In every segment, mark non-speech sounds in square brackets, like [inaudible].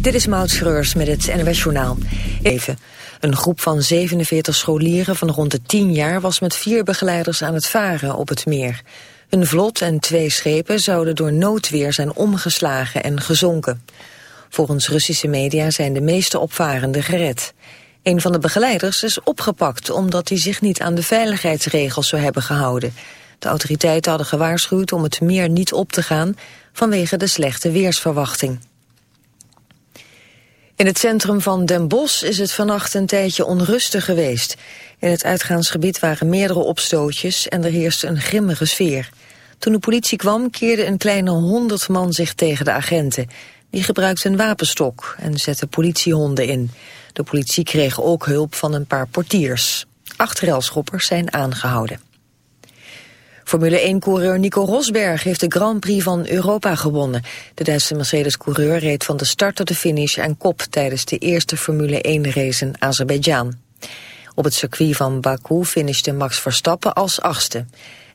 Dit is Maud Schreurs met het NWS Journaal. Even. Een groep van 47 scholieren van rond de 10 jaar was met vier begeleiders aan het varen op het meer. Een vlot en twee schepen zouden door noodweer zijn omgeslagen en gezonken. Volgens Russische media zijn de meeste opvarenden gered. Een van de begeleiders is opgepakt omdat hij zich niet aan de veiligheidsregels zou hebben gehouden. De autoriteiten hadden gewaarschuwd om het meer niet op te gaan vanwege de slechte weersverwachting. In het centrum van Den Bosch is het vannacht een tijdje onrustig geweest. In het uitgaansgebied waren meerdere opstootjes en er heerste een grimmige sfeer. Toen de politie kwam keerde een kleine honderd man zich tegen de agenten. Die gebruikten een wapenstok en zetten politiehonden in. De politie kreeg ook hulp van een paar portiers. Acht railschoppers zijn aangehouden. Formule 1-coureur Nico Rosberg heeft de Grand Prix van Europa gewonnen. De Duitse Mercedes-coureur reed van de start tot de finish aan kop... tijdens de eerste Formule 1-race in Azerbeidzjan. Op het circuit van Baku finishte Max Verstappen als achtste.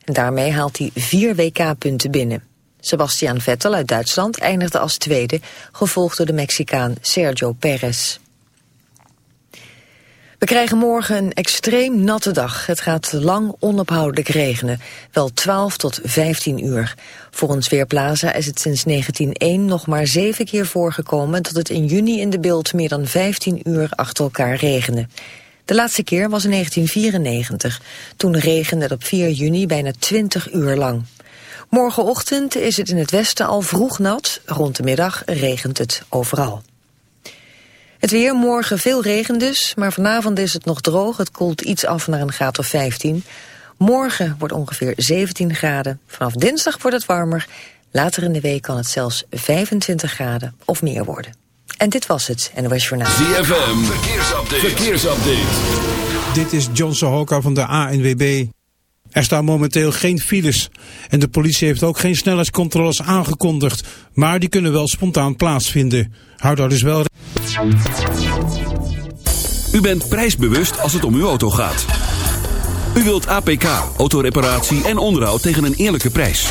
En daarmee haalt hij vier WK-punten binnen. Sebastian Vettel uit Duitsland eindigde als tweede... gevolgd door de Mexicaan Sergio Perez. We krijgen morgen een extreem natte dag. Het gaat lang onophoudelijk regenen, wel 12 tot 15 uur. Volgens Weerplaza is het sinds 1901 nog maar zeven keer voorgekomen... dat het in juni in de beeld meer dan 15 uur achter elkaar regende. De laatste keer was in 1994. Toen regende het op 4 juni bijna 20 uur lang. Morgenochtend is het in het westen al vroeg nat. Rond de middag regent het overal. Het weer, morgen veel regen dus, maar vanavond is het nog droog. Het koelt iets af naar een graad of 15. Morgen wordt ongeveer 17 graden. Vanaf dinsdag wordt het warmer. Later in de week kan het zelfs 25 graden of meer worden. En dit was het NOS Journaal. ZFM, verkeersupdate. verkeersupdate. Dit is John Sohoka van de ANWB. Er staan momenteel geen files en de politie heeft ook geen snelheidscontroles aangekondigd, maar die kunnen wel spontaan plaatsvinden. Houd daar dus wel... U bent prijsbewust als het om uw auto gaat. U wilt APK, autoreparatie en onderhoud tegen een eerlijke prijs.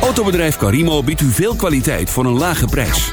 Autobedrijf Carimo biedt u veel kwaliteit voor een lage prijs.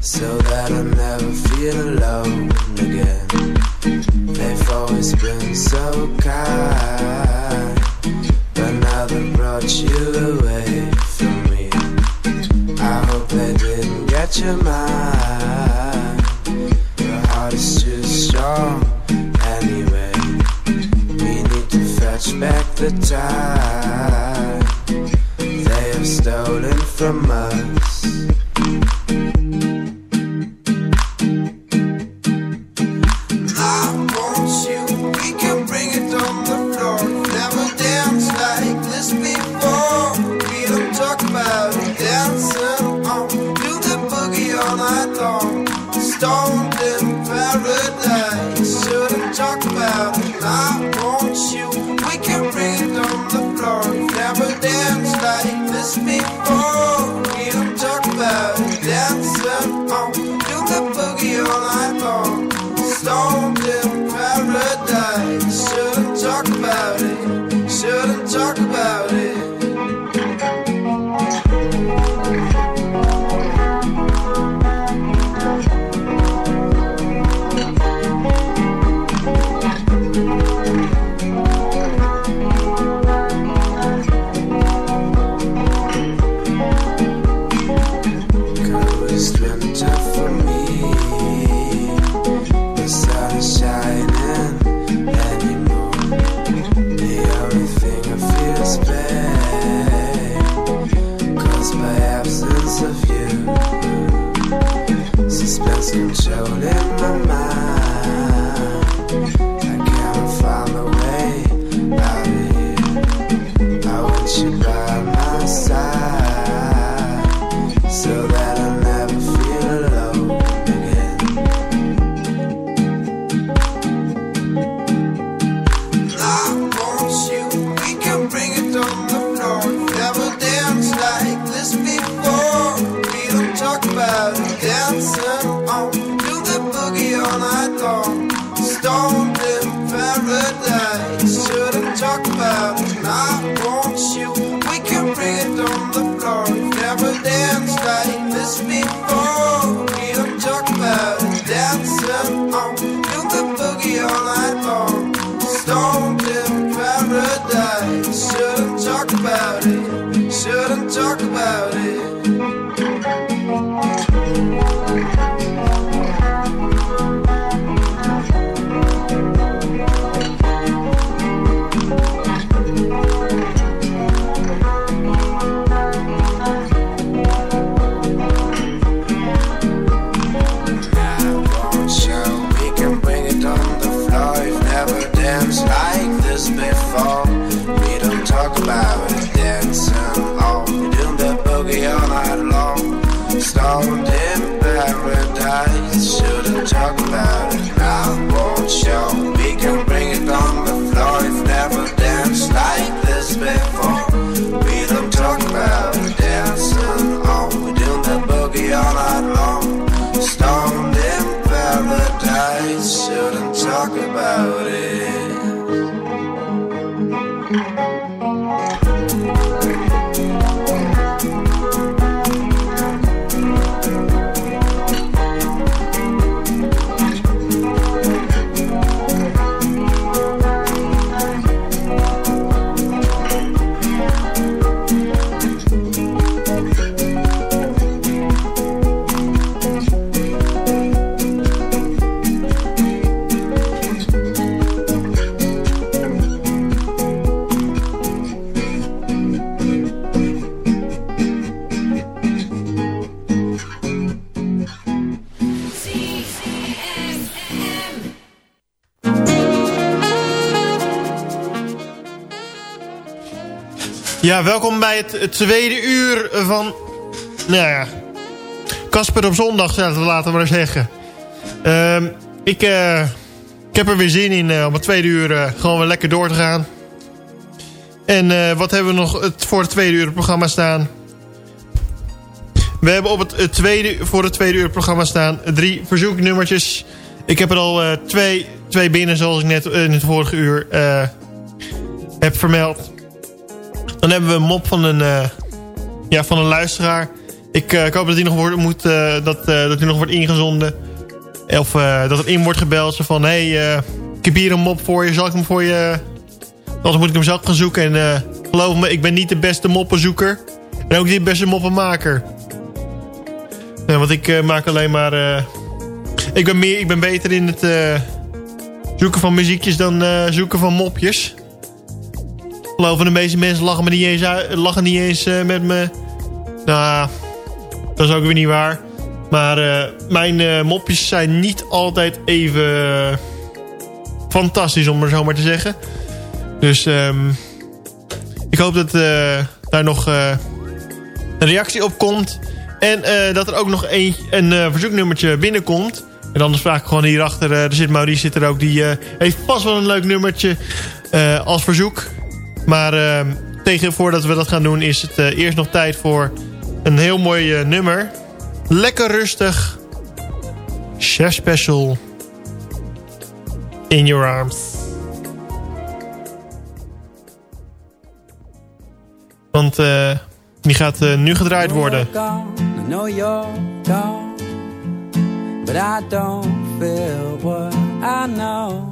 So that I never feel alone again. They've always been so kind, but now they brought you away from me. I hope they didn't get your mind. my Ja, welkom bij het, tweede uur van... Nou ja... Kasper op zondag, laten we maar zeggen. Ehm, ik, eh, ik heb er weer zin in eh, om het tweede uur eh, gewoon weer lekker door te gaan. En wat hebben we nog voor het tweede uur programma staan? We hebben op het, tweede, voor het tweede uur programma staan drie verzoeknummertjes. Ik heb er al twee, twee binnen, zoals ik net in het vorige uur heb vermeld. Dan hebben we een mop van een, eh, ja, van een luisteraar. Ik, eh, ik hoop dat die nog wordt, moet, eh, dat, dat die nog wordt ingezonden. Of dat er in wordt gebeld. Zo van, hé, hey, ik heb hier een mop voor je. Zal ik hem voor je... Anders moet ik hem zelf gaan zoeken. En geloof me, ik ben niet de beste moppenzoeker. En ook niet de beste moppenmaker. Want ik maak alleen maar... ik, ben meer, ik ben beter in het zoeken van muziekjes dan zoeken van mopjes. Geloof me, de meeste mensen lachen, me niet eens, uit- lachen niet eens eh, met me. Nou, dat is ook weer niet waar. Maar eh, mijn eh, mopjes zijn niet altijd even fantastisch, om maar zo maar te zeggen. Dus ehm, ik hoop dat daar nog een reactie op komt. En dat er ook nog een, een verzoeknummertje binnenkomt. En anders vraag ik gewoon hierachter. er zit Maurice zit er ook. Die heeft vast wel een leuk nummertje als verzoek. Maar eh, tegen voordat we dat gaan doen is het eh, eerst nog tijd voor een heel mooi eh, nummer. Lekker rustig. Chef Special. In Your Arms. Want eh, die gaat nu gedraaid worden. But I don't feel what I know.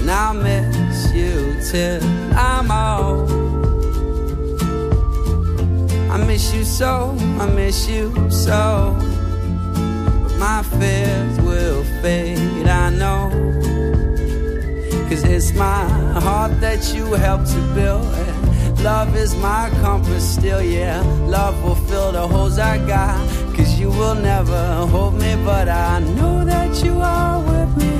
And I'll miss you till I'm old. I miss you so, I miss you so. But my fears will fade, I know. Cause it's my heart that you helped to build. Love is my compass still, yeah. Love will fill the holes I got. Cause you will never hold me, but I know that you are with me.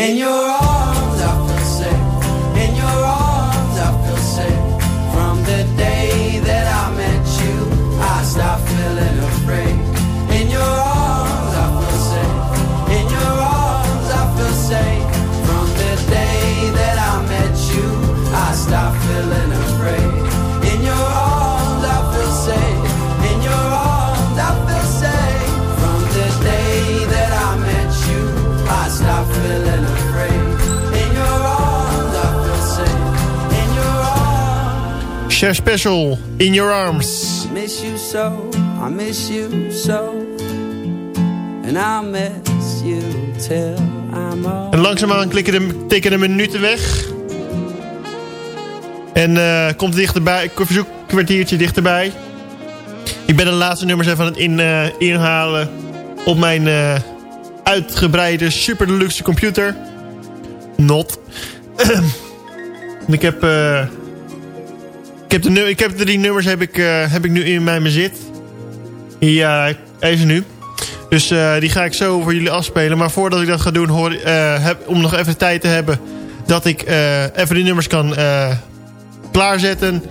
In your arms, Chef Special, In Your Arms. I miss you so, I miss you so. And I'll miss you till I'm old. En langzaamaan klikken de, tikken de minuten weg. En eh komt dichterbij, ik verzoek een kwartiertje dichterbij. Ik ben de laatste nummers even aan het in, eh, inhalen op mijn eh, uitgebreide super deluxe computer. Not. [coughs] Ik heb, ik heb, de, ik heb drie nummers heb ik, eh, heb ik nu in mijn bezit. Ja, even nu. Dus eh, die ga ik zo voor jullie afspelen. Maar voordat ik dat ga doen, hoor, eh, heb, om nog even tijd te hebben... dat ik eh, even die nummers kan eh, klaarzetten...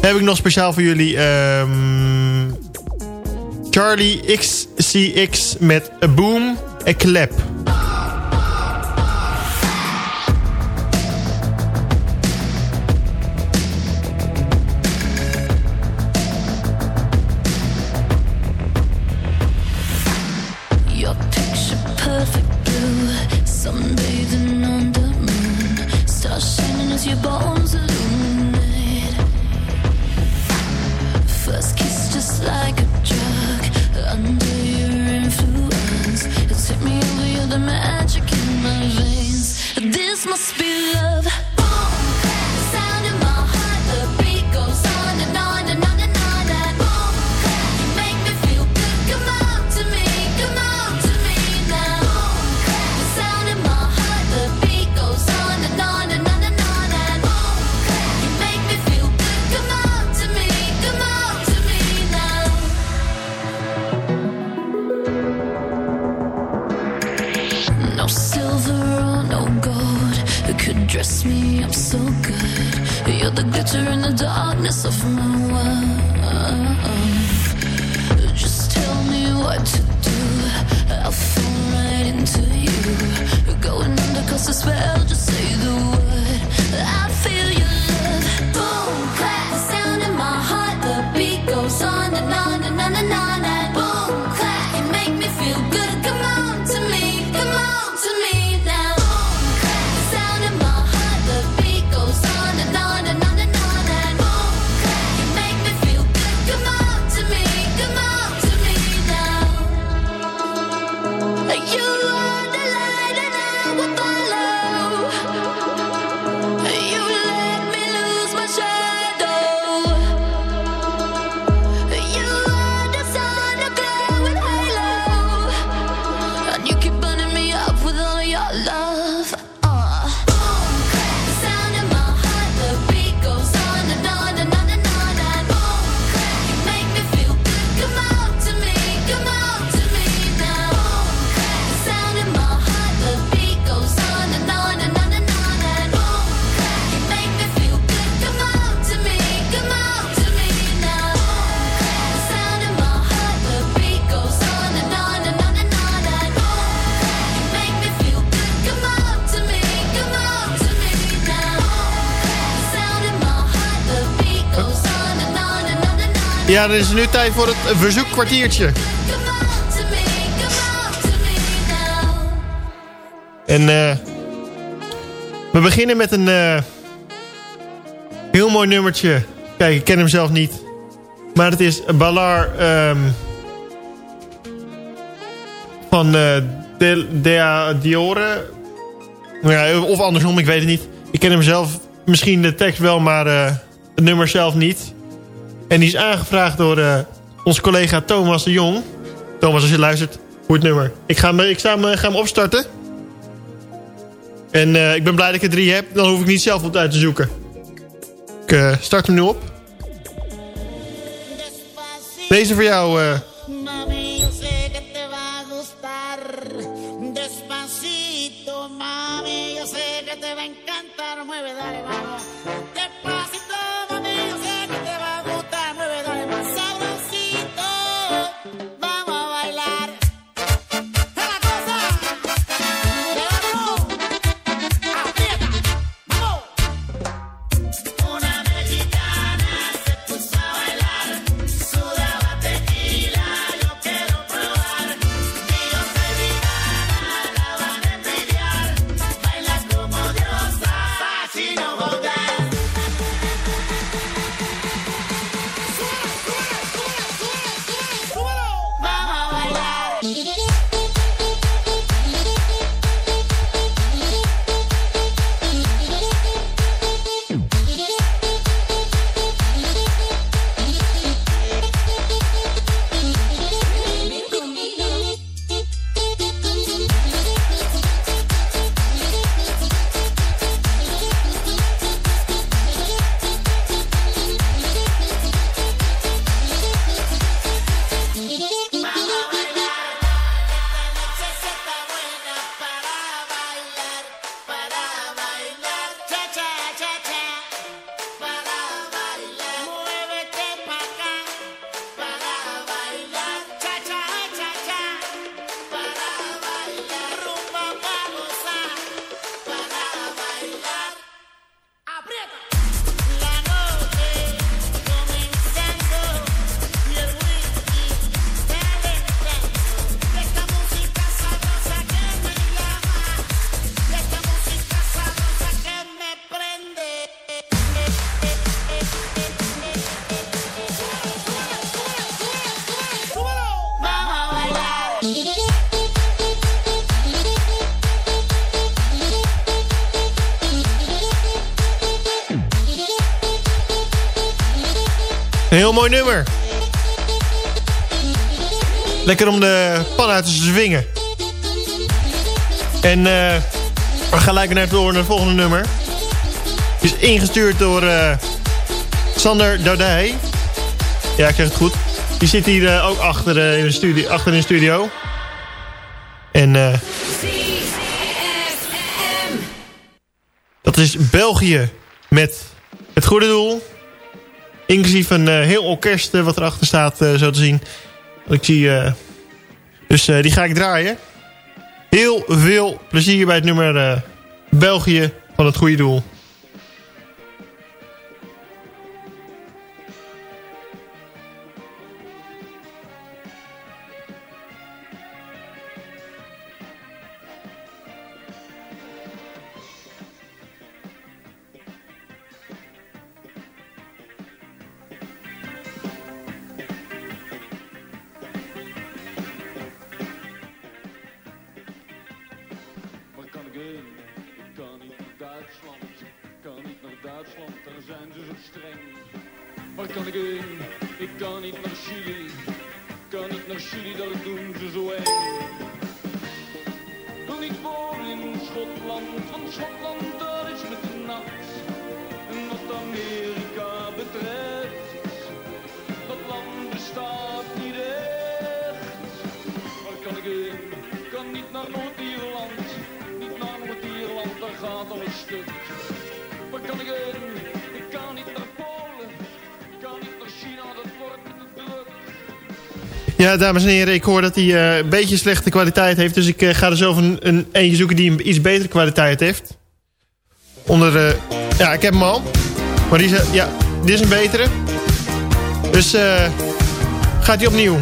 heb ik nog speciaal voor jullie... ehm, Charlie XCX met A Boom, A Clap. Ja, dan is het nu tijd voor het verzoekkwartiertje. En eh we beginnen met een eh, heel mooi nummertje. Kijk, ik ken hem zelf niet. Maar het is Balar ehm, van eh De, Dea Diore. Ja, of andersom, ik weet het niet. Ik ken hem zelf, misschien de tekst wel, maar het nummer zelf niet. En die is aangevraagd door eh, onze collega Thomas de Jong. Thomas, als je luistert, het nummer. Ik ga hem, ik eh, ga opstarten. En eh, ik ben blij dat ik er drie heb. Dan hoef ik niet zelf op uit te zoeken. Ik start hem nu op. Deze voor jou. Despacito, mami, yo sé que te va a encantar. Mueve, dale, vamos. Mooi nummer. Lekker om de pan uit te zwingen. En eh we gaan lekker naar door naar het volgende nummer. Die is ingestuurd door eh, Sander Dardij. Ja, ik zeg het goed. Die zit hier eh, ook achter, in de studio, achter in de studio. En dat is België met het goede doel. Inclusief een eh, heel orkest eh, wat erachter staat, eh, zo te zien. Ik zie, dus die ga ik draaien. Heel veel plezier bij het nummer België van het goede doel. Duitsland, daar zijn ze zo streng. Waar kan ik heen? Ik kan niet naar Chili. Ik kan niet naar Chili, daar doen ze zo eng. Wil niet wonen in Schotland, want Schotland daar is met de nacht. En wat Amerika betreft, dat land bestaat niet echt. Waar kan ik heen? Ik kan niet naar Noord-Ierland, niet naar Noord-Ierland, daar gaat alles stuk ik? Ik kan niet naar Polen. Ik kan niet naar China, dat wordt te druk. Ja, dames en heren, ik hoor dat hij eh, een beetje slechte kwaliteit heeft. Dus ik eh, ga er zelf een, een eentje zoeken die een iets betere kwaliteit heeft. Onder, uh, ja, ik heb hem al. Maar die is, ja, dit is een betere. Dus gaat hij opnieuw.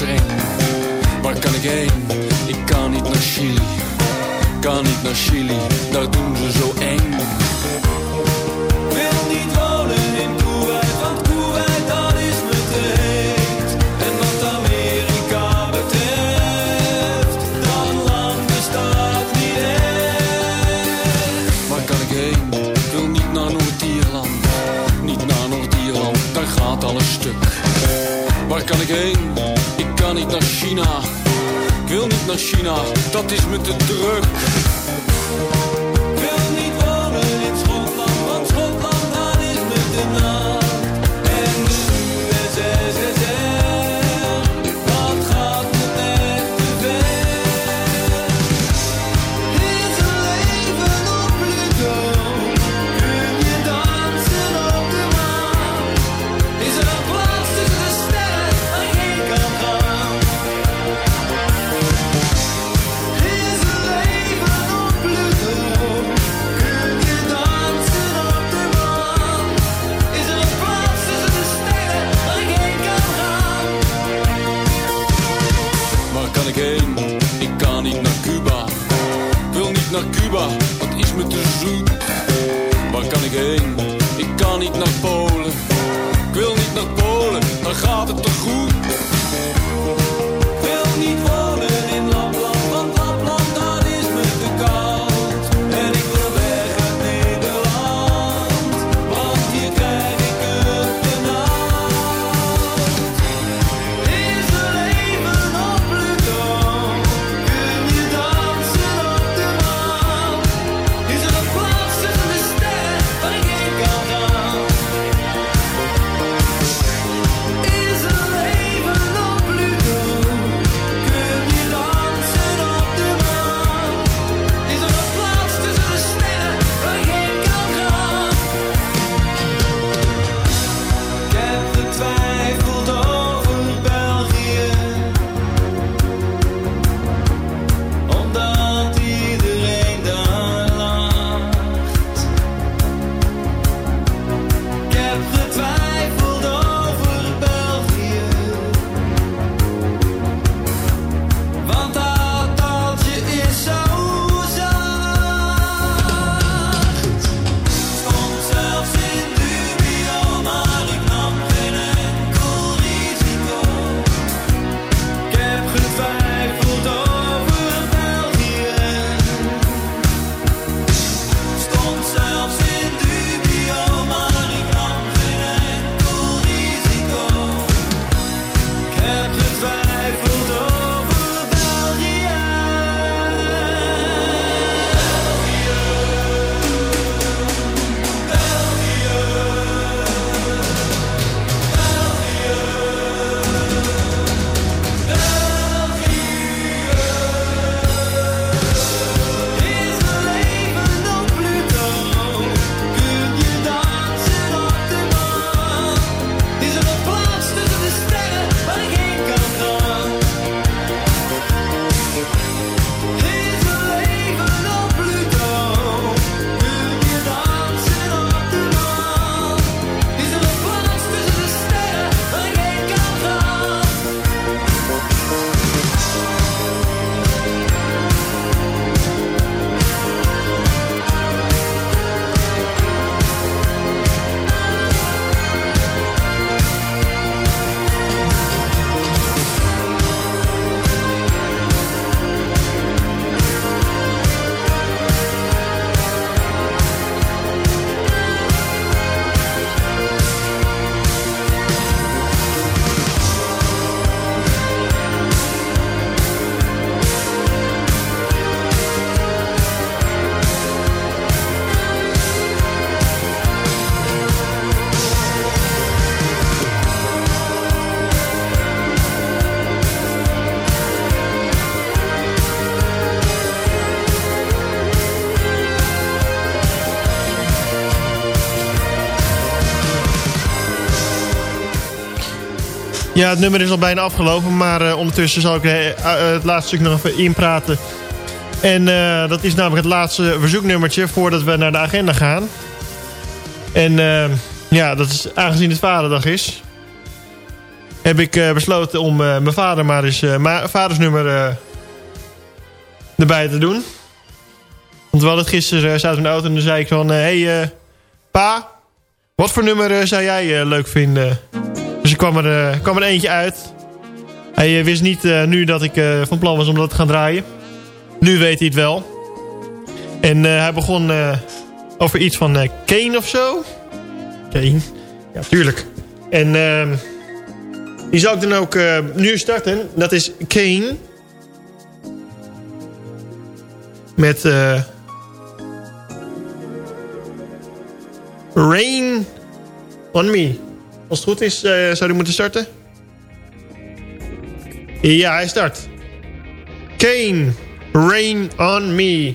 streng. Waar kan ik heen? Ik kan niet naar Chili. Kan niet naar Chili, daar doen ze zo eng. Wil niet wonen. Ik wil niet naar China, dat is me te druk. te. Waar kan ik heen? Ik kan niet naar Polen. Ik wil niet naar Polen, Dan gaat het toch goed. Het nummer is al bijna afgelopen, maar eh, ondertussen zal ik eh, eh, het laatste stuk nog even inpraten. En dat is namelijk het laatste verzoeknummertje voordat we naar de agenda gaan. En ja, dat is aangezien het vaderdag is... heb ik besloten om mijn vader maar eens vadersnummer erbij te doen. Want we hadden het gisteren, zaten we in de auto en toen zei ik van... Hé hey, pa, wat voor nummer zou jij leuk vinden? Kwam er, eh, kwam er eentje uit. Hij eh, wist niet eh, nu dat ik van plan was om dat te gaan draaien. Nu weet hij het wel. En hij begon over iets van Kane of zo. Kane? Ja, tuurlijk. En ehm, die zou ik dan ook nu starten. Dat is Kane. Met... Rain on Me. Als het goed is, eh, zou die moeten starten. Ja, hij start. Kane, Rain on Me.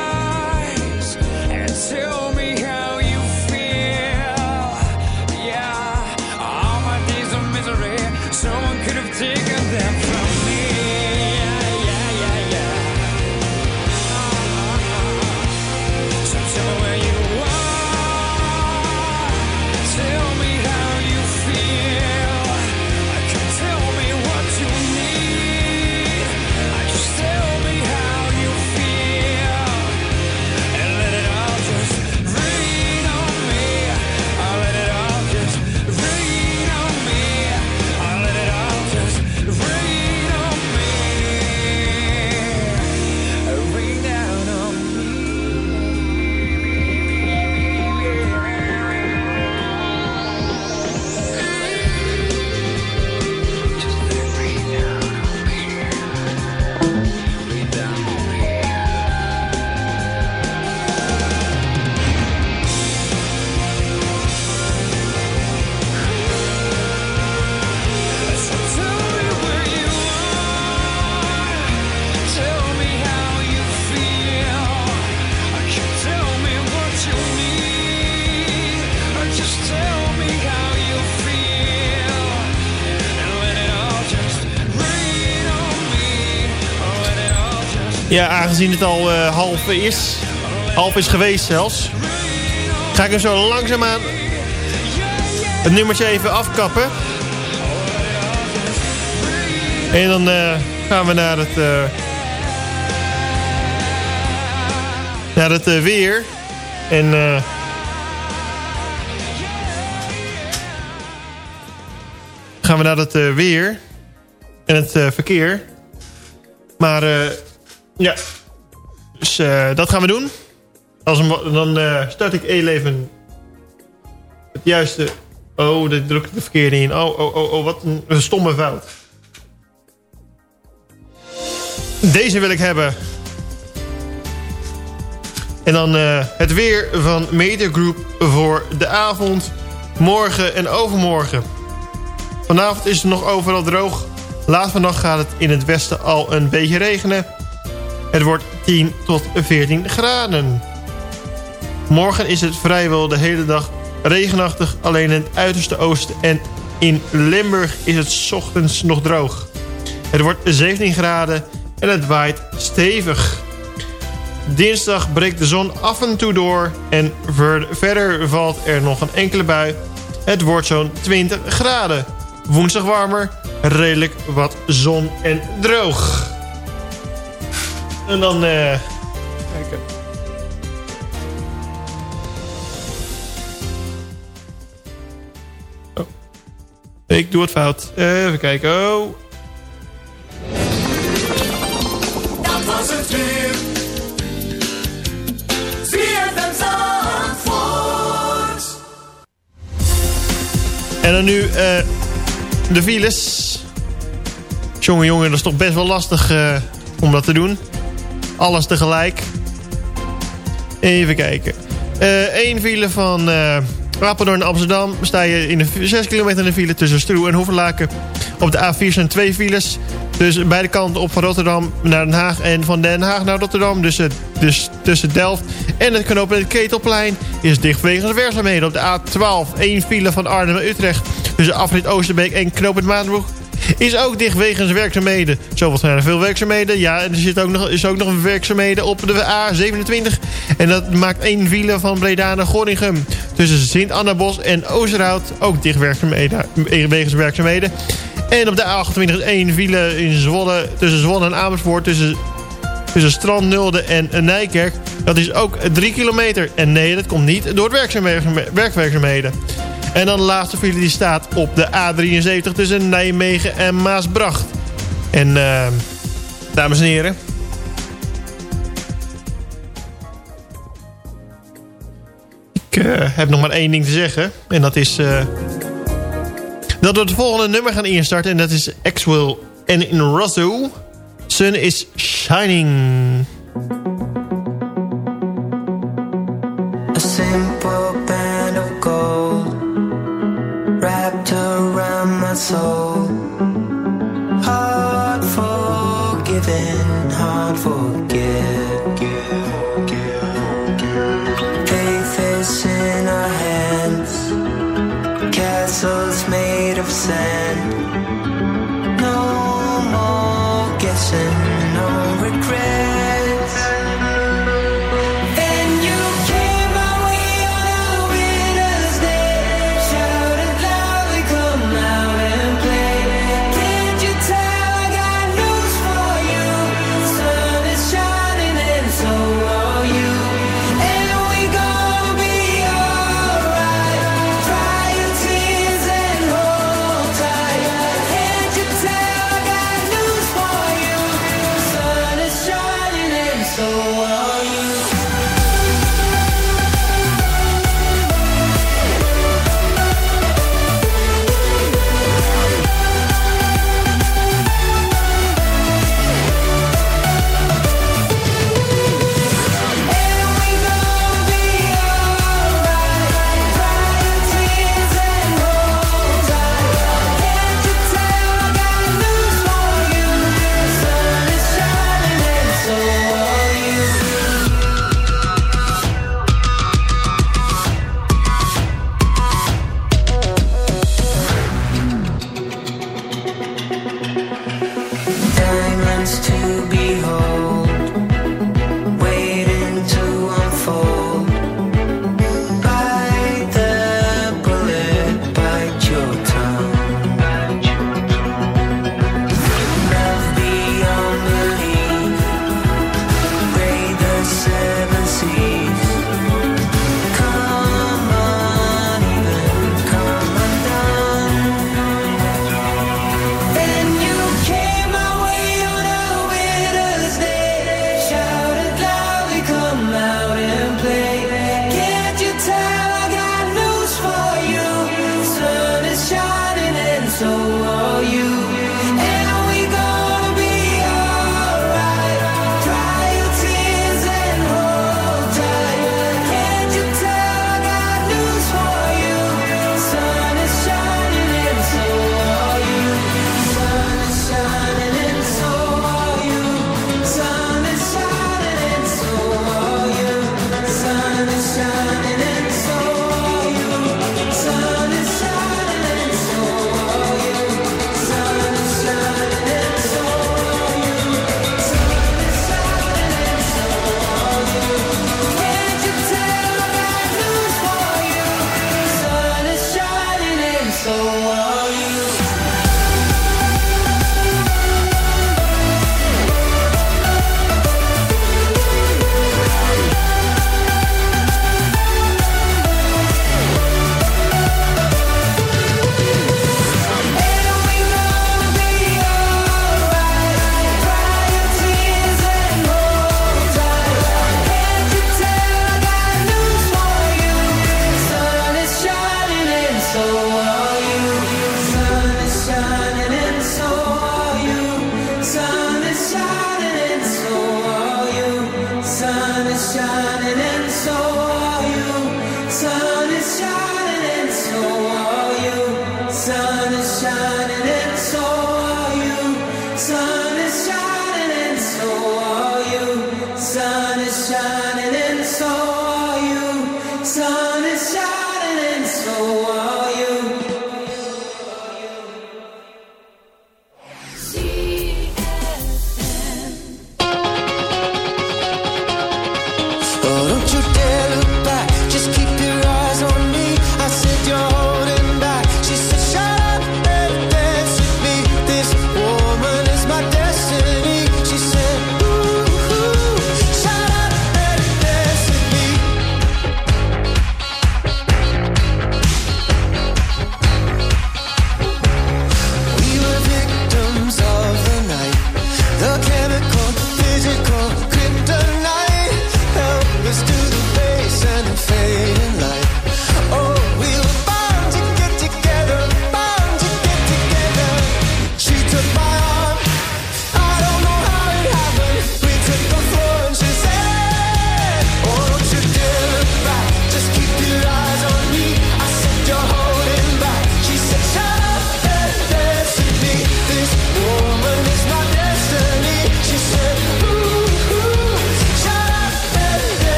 Ja, aangezien het al eh, half is, half is geweest zelfs, ga ik hem zo langzaamaan het nummertje even afkappen. En dan eh, gaan we naar het, eh, naar het weer. En eh, gaan we naar het weer en het verkeer. Maar ja, dus eh, dat gaan we doen. Als dan eh, start ik even het juiste... Oh, dat druk ik de verkeerde in. Oh, oh, oh, oh wat een, stomme fout. Deze wil ik hebben. En dan eh, het weer van Meter Group voor de avond, morgen en overmorgen. Vanavond is het nog overal droog. Laat vannacht gaat het in het westen al een beetje regenen. Het wordt 10 tot 14 graden. Morgen is het vrijwel de hele dag regenachtig. Alleen in het uiterste oosten en in Limburg is het ochtends nog droog. Het wordt 17 graden en het waait stevig. Dinsdag breekt de zon af en toe door en ver- verder valt er nog een enkele bui. Het wordt zo'n 20 graden. Woensdag warmer, redelijk wat zon en droog. En dan... eh kijken. Oh. Ik doe het fout. Even kijken. Oh. Dat was het weer. En dan nu eh, de files. Jongen, jongen, dat is toch best wel lastig eh, om dat te doen. Alles tegelijk. Even kijken. Eén file van eh Apeldoorn naar Amsterdam. Sta je in de 6 kilometer in de file tussen Stroe en Hoevelaken. Op de A4 zijn twee files. Dus beide kanten op van Rotterdam naar Den Haag. En van Den Haag naar Rotterdam. Dus, het, dus tussen Delft en het knooppunt Ketelplein is dicht wegens werkzaamheden. Op de A12 één file van Arnhem naar Utrecht. Tussen afrit Oosterbeek en knooppunt Maanbroek is ook dicht wegens werkzaamheden. Zoveel zijn er veel werkzaamheden. Ja, en er zit ook nog, is ook nog werkzaamheden op de A27. En dat maakt één file van Breda naar Gorinchem. Tussen Sint-Annabos en Oosterhout ook dicht werkzaamheden, wegens werkzaamheden. En op de A28 is één file in Zwolle, tussen Zwolle en Amersfoort. Tussen, tussen Strand, Nulde en Nijkerk. Dat is ook 3 kilometer. En nee, dat komt niet door werkzaamheden-. En dan de laatste file die staat op de A73 tussen Nijmegen en Maasbracht. En eh, dames en heren. Ik eh, heb nog maar één ding te zeggen. En dat is eh, dat we het volgende nummer gaan instarten. En dat is Axwell en in Rosso. Sun is Shining. Soul. Hard forgiven, hard. Faith is in our hands, castles made of sand.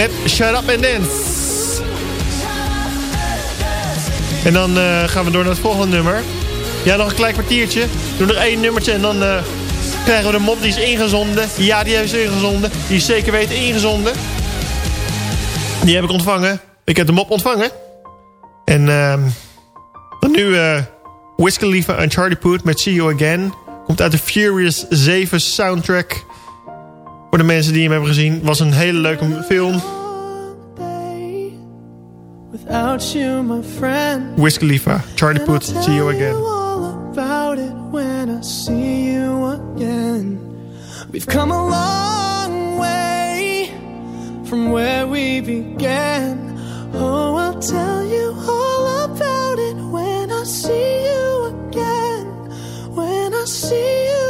Met Shut Up and Dance. En dan eh, gaan we door naar het volgende nummer. Ja, nog een klein kwartiertje. Doe nog één nummertje en dan eh, krijgen we de mop. Die is ingezonden. Ja, die heeft ze ingezonden. Die is zeker weten ingezonden. Die heb ik ontvangen. Ik heb de mop ontvangen. En ehm dan nu eh Wiz Khalifa en Charlie Puth met See You Again. Komt uit de Furious 7 soundtrack. Voor de mensen die hem hebben gezien. Was een hele leuke film. Without you, my friend. Wiz Khalifa, Charlie Puth, See You Again. all about it when I see you again. We've come a long way from where we began. Oh, I'll tell you all about it when I see you again. When I see you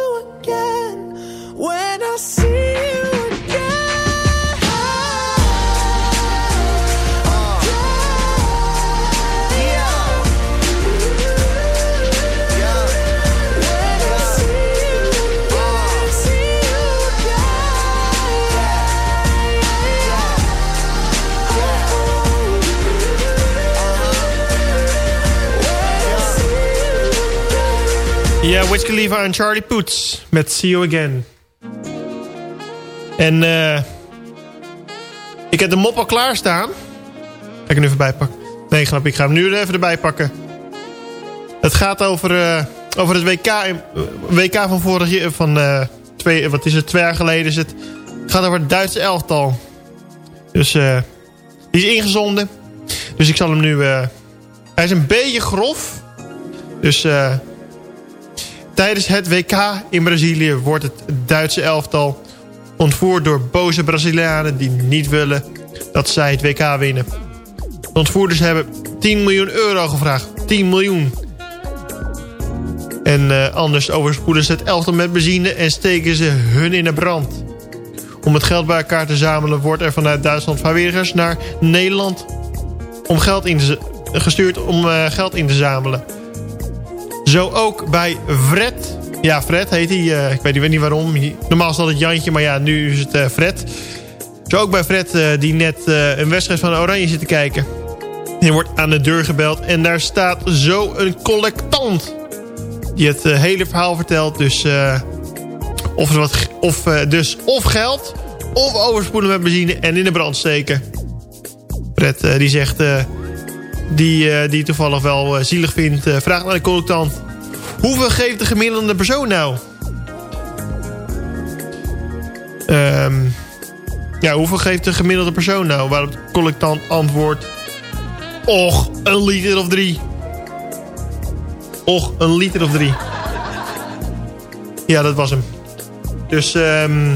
Wiz Khalifa en Charlie Puth met See You Again. En eh ik heb de mop al klaarstaan. Ga ik hem even bijpakken? Nee, grap, ik ga hem nu even erbij pakken. Het gaat over, eh, over het WK, eh, WK van vorig jaar, van twee, wat is het, twee jaar geleden is het. Het gaat over het Duitse elftal. Dus die is ingezonden. Dus ik zal hem nu... hij is een beetje grof. Dus eh, tijdens het WK in Brazilië wordt het Duitse elftal ontvoerd door boze Brazilianen die niet willen dat zij het WK winnen. De ontvoerders hebben 10 miljoen euro gevraagd. 10 miljoen. En eh, anders overspoelen ze het elftal met benzine en steken ze hun in de brand. Om het geld bij elkaar te zamelen wordt er vanuit Duitsland vrijwilligers naar Nederland om geld in te, gestuurd om eh, geld in te zamelen. Zo ook bij Fred. Ja, Fred heet hij. eh, ik weet niet- waarom. Normaal is het Jantje, maar ja, nu is het eh, Fred. Zo ook bij Fred, eh, die net een wedstrijd van Oranje zit te kijken. Er wordt aan de deur gebeld en daar staat zo een collectant. Die het hele verhaal vertelt. Dus, of, wat, of, dus of geld, of overspoelen met benzine en in de brand steken. Fred die zegt, die, eh, die toevallig wel eh, zielig vindt, eh, vraagt naar de collectant. Hoeveel geeft de gemiddelde persoon nou? Ehm, ja, hoeveel geeft de gemiddelde persoon nou? Waarop de collectant antwoordt... Och, een liter of drie. Och, een liter of drie. Ja, dat was hem. Dus ehm,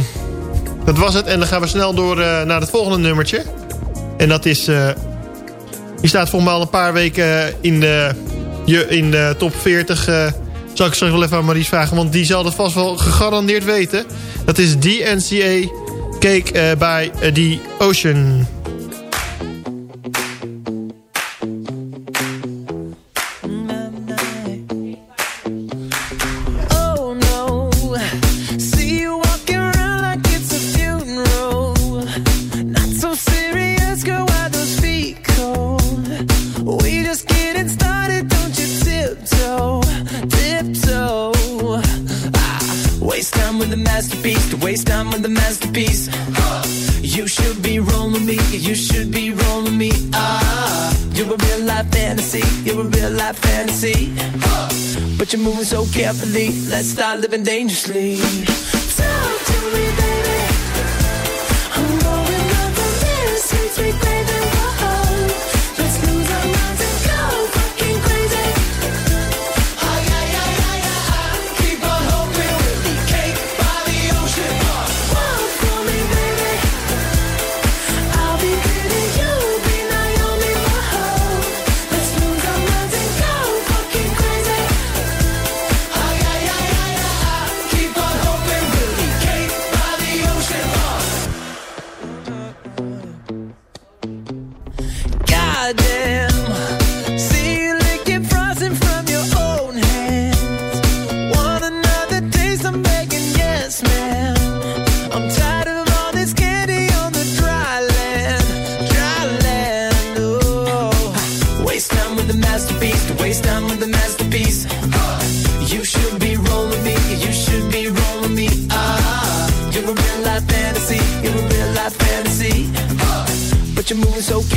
dat was het. En dan gaan we snel door naar het volgende nummertje. En dat is... die staat volgens mij al een paar weken in de, in de top 40. eh zal ik straks wel even aan Maries vragen. Want die zal dat vast wel gegarandeerd weten. Dat is DNCA Cake eh eh, The Ocean. Carefully. Let's start living dangerously. Talk to me, baby. I'm going up from this sweet, sweet baby.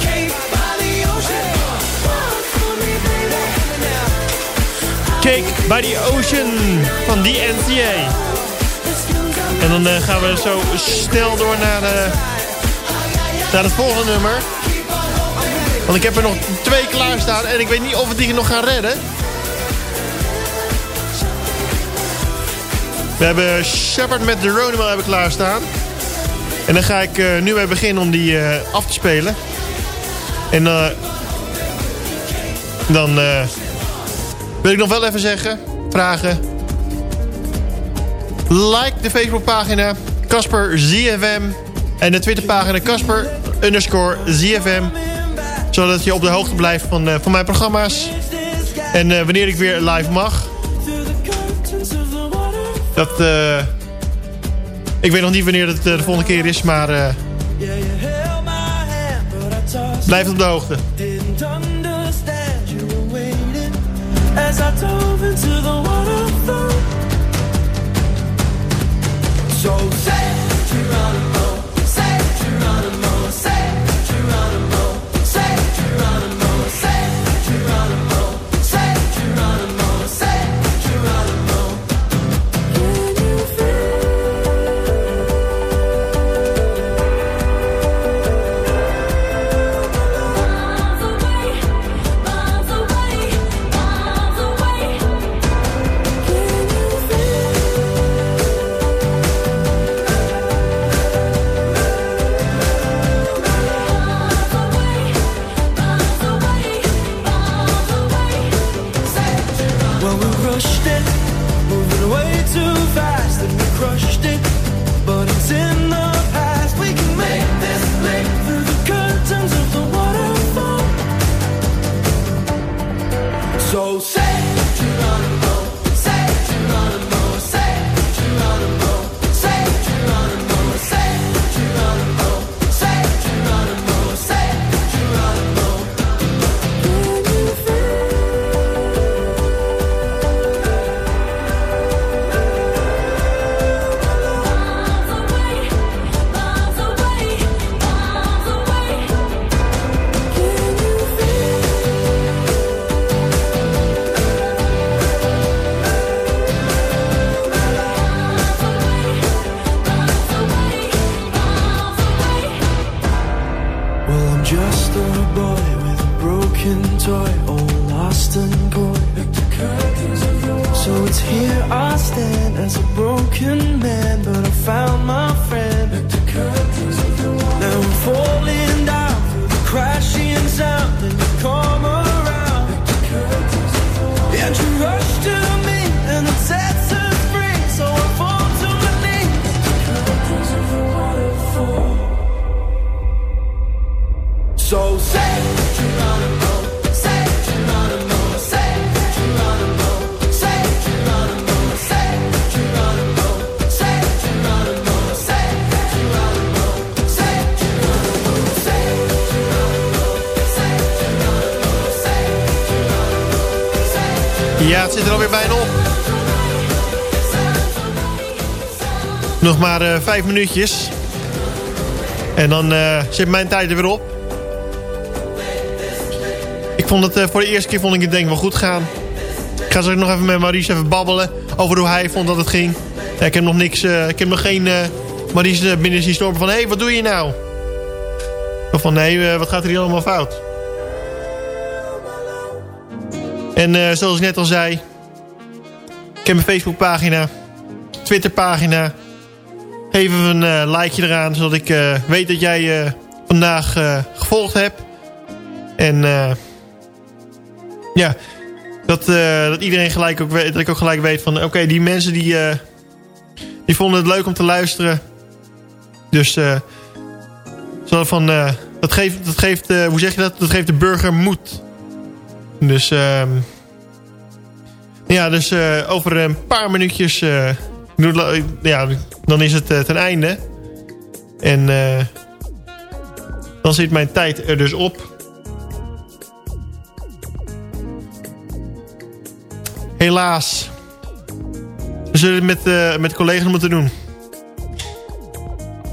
cake by the ocean. Walk for me, baby. Cake by the Ocean van DNCA. En dan eh, gaan we zo snel door naar, eh, naar het volgende nummer. Want ik heb er nog twee klaarstaan en ik weet niet of we die nog gaan redden. We hebben Shepard met Geronimo hebben klaarstaan. En dan ga ik eh, nu mee beginnen om die eh, af te spelen. En eh, dan wil ik nog wel even zeggen, vragen. Like de Facebookpagina Casper ZFM. En de Twitterpagina Casper underscore ZFM. Zodat je op de hoogte blijft van, eh, van mijn programma's. En eh, wanneer ik weer live mag. Dat... eh, ik weet nog niet wanneer het de volgende keer is, maar... blijf op de hoogte. Zit er alweer bijna op. Nog maar eh, vijf minuutjes. En dan eh, zit mijn tijd er weer op. Ik vond het eh, voor de eerste keer vond ik het denk ik wel goed gaan. Ik ga zo nog even met Maurice even babbelen over hoe hij vond dat het ging. Ik heb nog niks, ik heb nog geen eh, binnen zien stormen van... Hé, hey, wat doe je nou? Of van, nee, wat gaat er hier allemaal fout? En eh, zoals ik net al zei... Ik heb een Facebookpagina, Twitterpagina. Even een eh, likeje eraan, zodat ik eh, weet dat jij vandaag gevolgd hebt. En ja, dat, dat iedereen gelijk ook weet, dat ik ook gelijk weet van... Oké, die mensen die, die vonden het leuk om te luisteren. Dus eh, zo van, dat geeft, dat geeft hoe zeg je dat? Dat geeft de burger moed. Dus... ja, dus eh, over een paar minuutjes... eh, ja, dan is het eh, ten einde. En dan zit mijn tijd er dus op. Helaas. We zullen het met, met collega's moeten doen.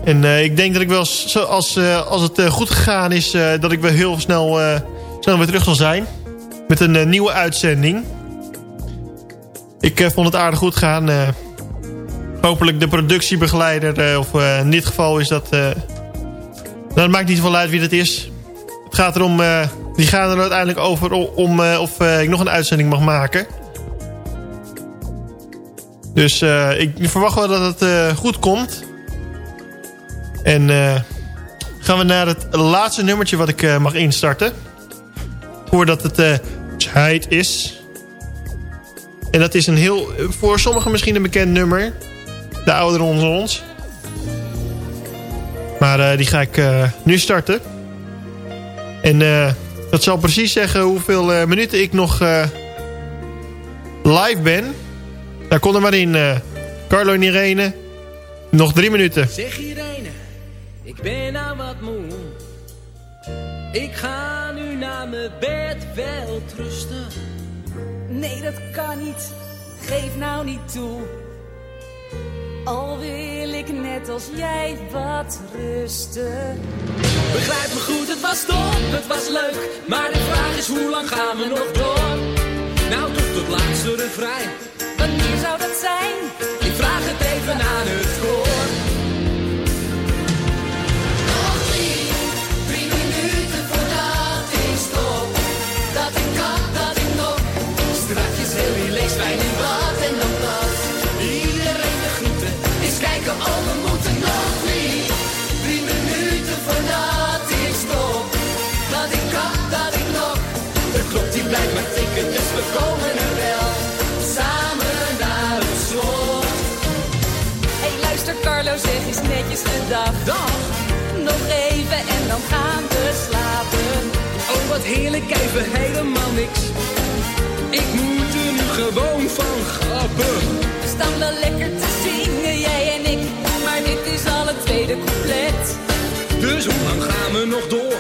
En ik denk dat ik wel, als, als het goed gegaan is... dat ik wel heel snel, snel weer terug zal zijn. Met een nieuwe uitzending. Ik eh, vond het aardig goed gaan. eh. hopelijk de productiebegeleider, eh, of in dit geval is dat... eh, nou, maakt niet zoveel uit wie dat is. Het gaat erom, die gaan er uiteindelijk over om, of ik nog een uitzending mag maken. Dus ik verwacht wel dat het goed komt. En gaan we naar het laatste nummertje wat ik mag instarten. Voordat het tijd is. En dat is een heel, voor sommigen misschien een bekend nummer. De ouderen onder ons. Maar eh, die ga ik eh, nu starten. En eh, dat zal precies zeggen hoeveel minuten ik nog live ben. Daar kon er maar in. Carlo en Irene. Nog drie minuten. Zeg Irene, ik ben nou wat moe. Ik ga nu naar mijn bed wel rusten. Nee, dat kan niet. Geef nou niet toe. Al wil ik net als jij wat rusten. Begrijp me goed, het was top, het was leuk. Maar de vraag is, hoe lang gaan we nog door? Nou, tot het laatste refrein. Wanneer zou dat zijn? Ik vraag het even aan het koor. Relaxed, wijn in bad en dan pas. Iedereen de groeten, eens kijken, oh we moeten nog drie. drie minuten voordat ik stop. Dat ik kan, dat ik nog. De klok die blijft maar tikken, dus we komen er wel. Samen naar het slot. Hé, hey, luister Carlo, zeg eens netjes een dag. Dag. Nog even en dan gaan we slapen. Oh, wat heerlijk, even helemaal niks. Van grappen. We staan wel lekker te zingen, jij en ik. Maar dit is al het tweede couplet. Dus hoe lang gaan we nog door?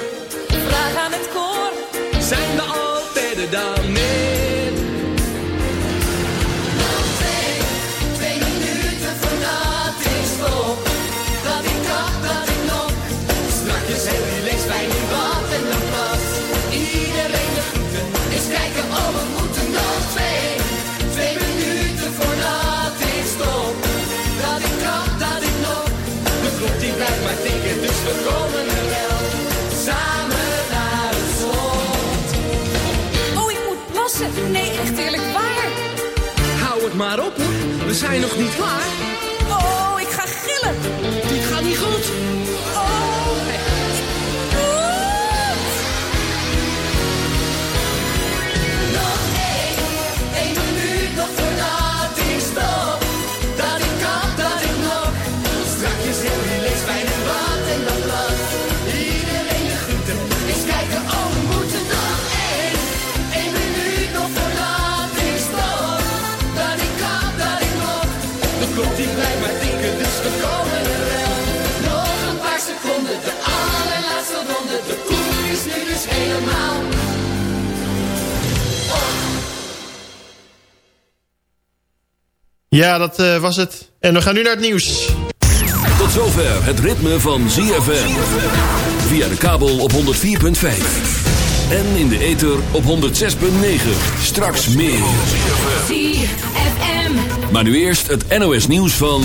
Maar op we zijn nog niet klaar. Ja, dat eh, was het. En we gaan nu naar het nieuws. Tot zover het ritme van ZFM. Via de kabel op 104.5. En in de ether op 106.9. Straks meer. ZFM. Maar nu eerst het NOS nieuws van...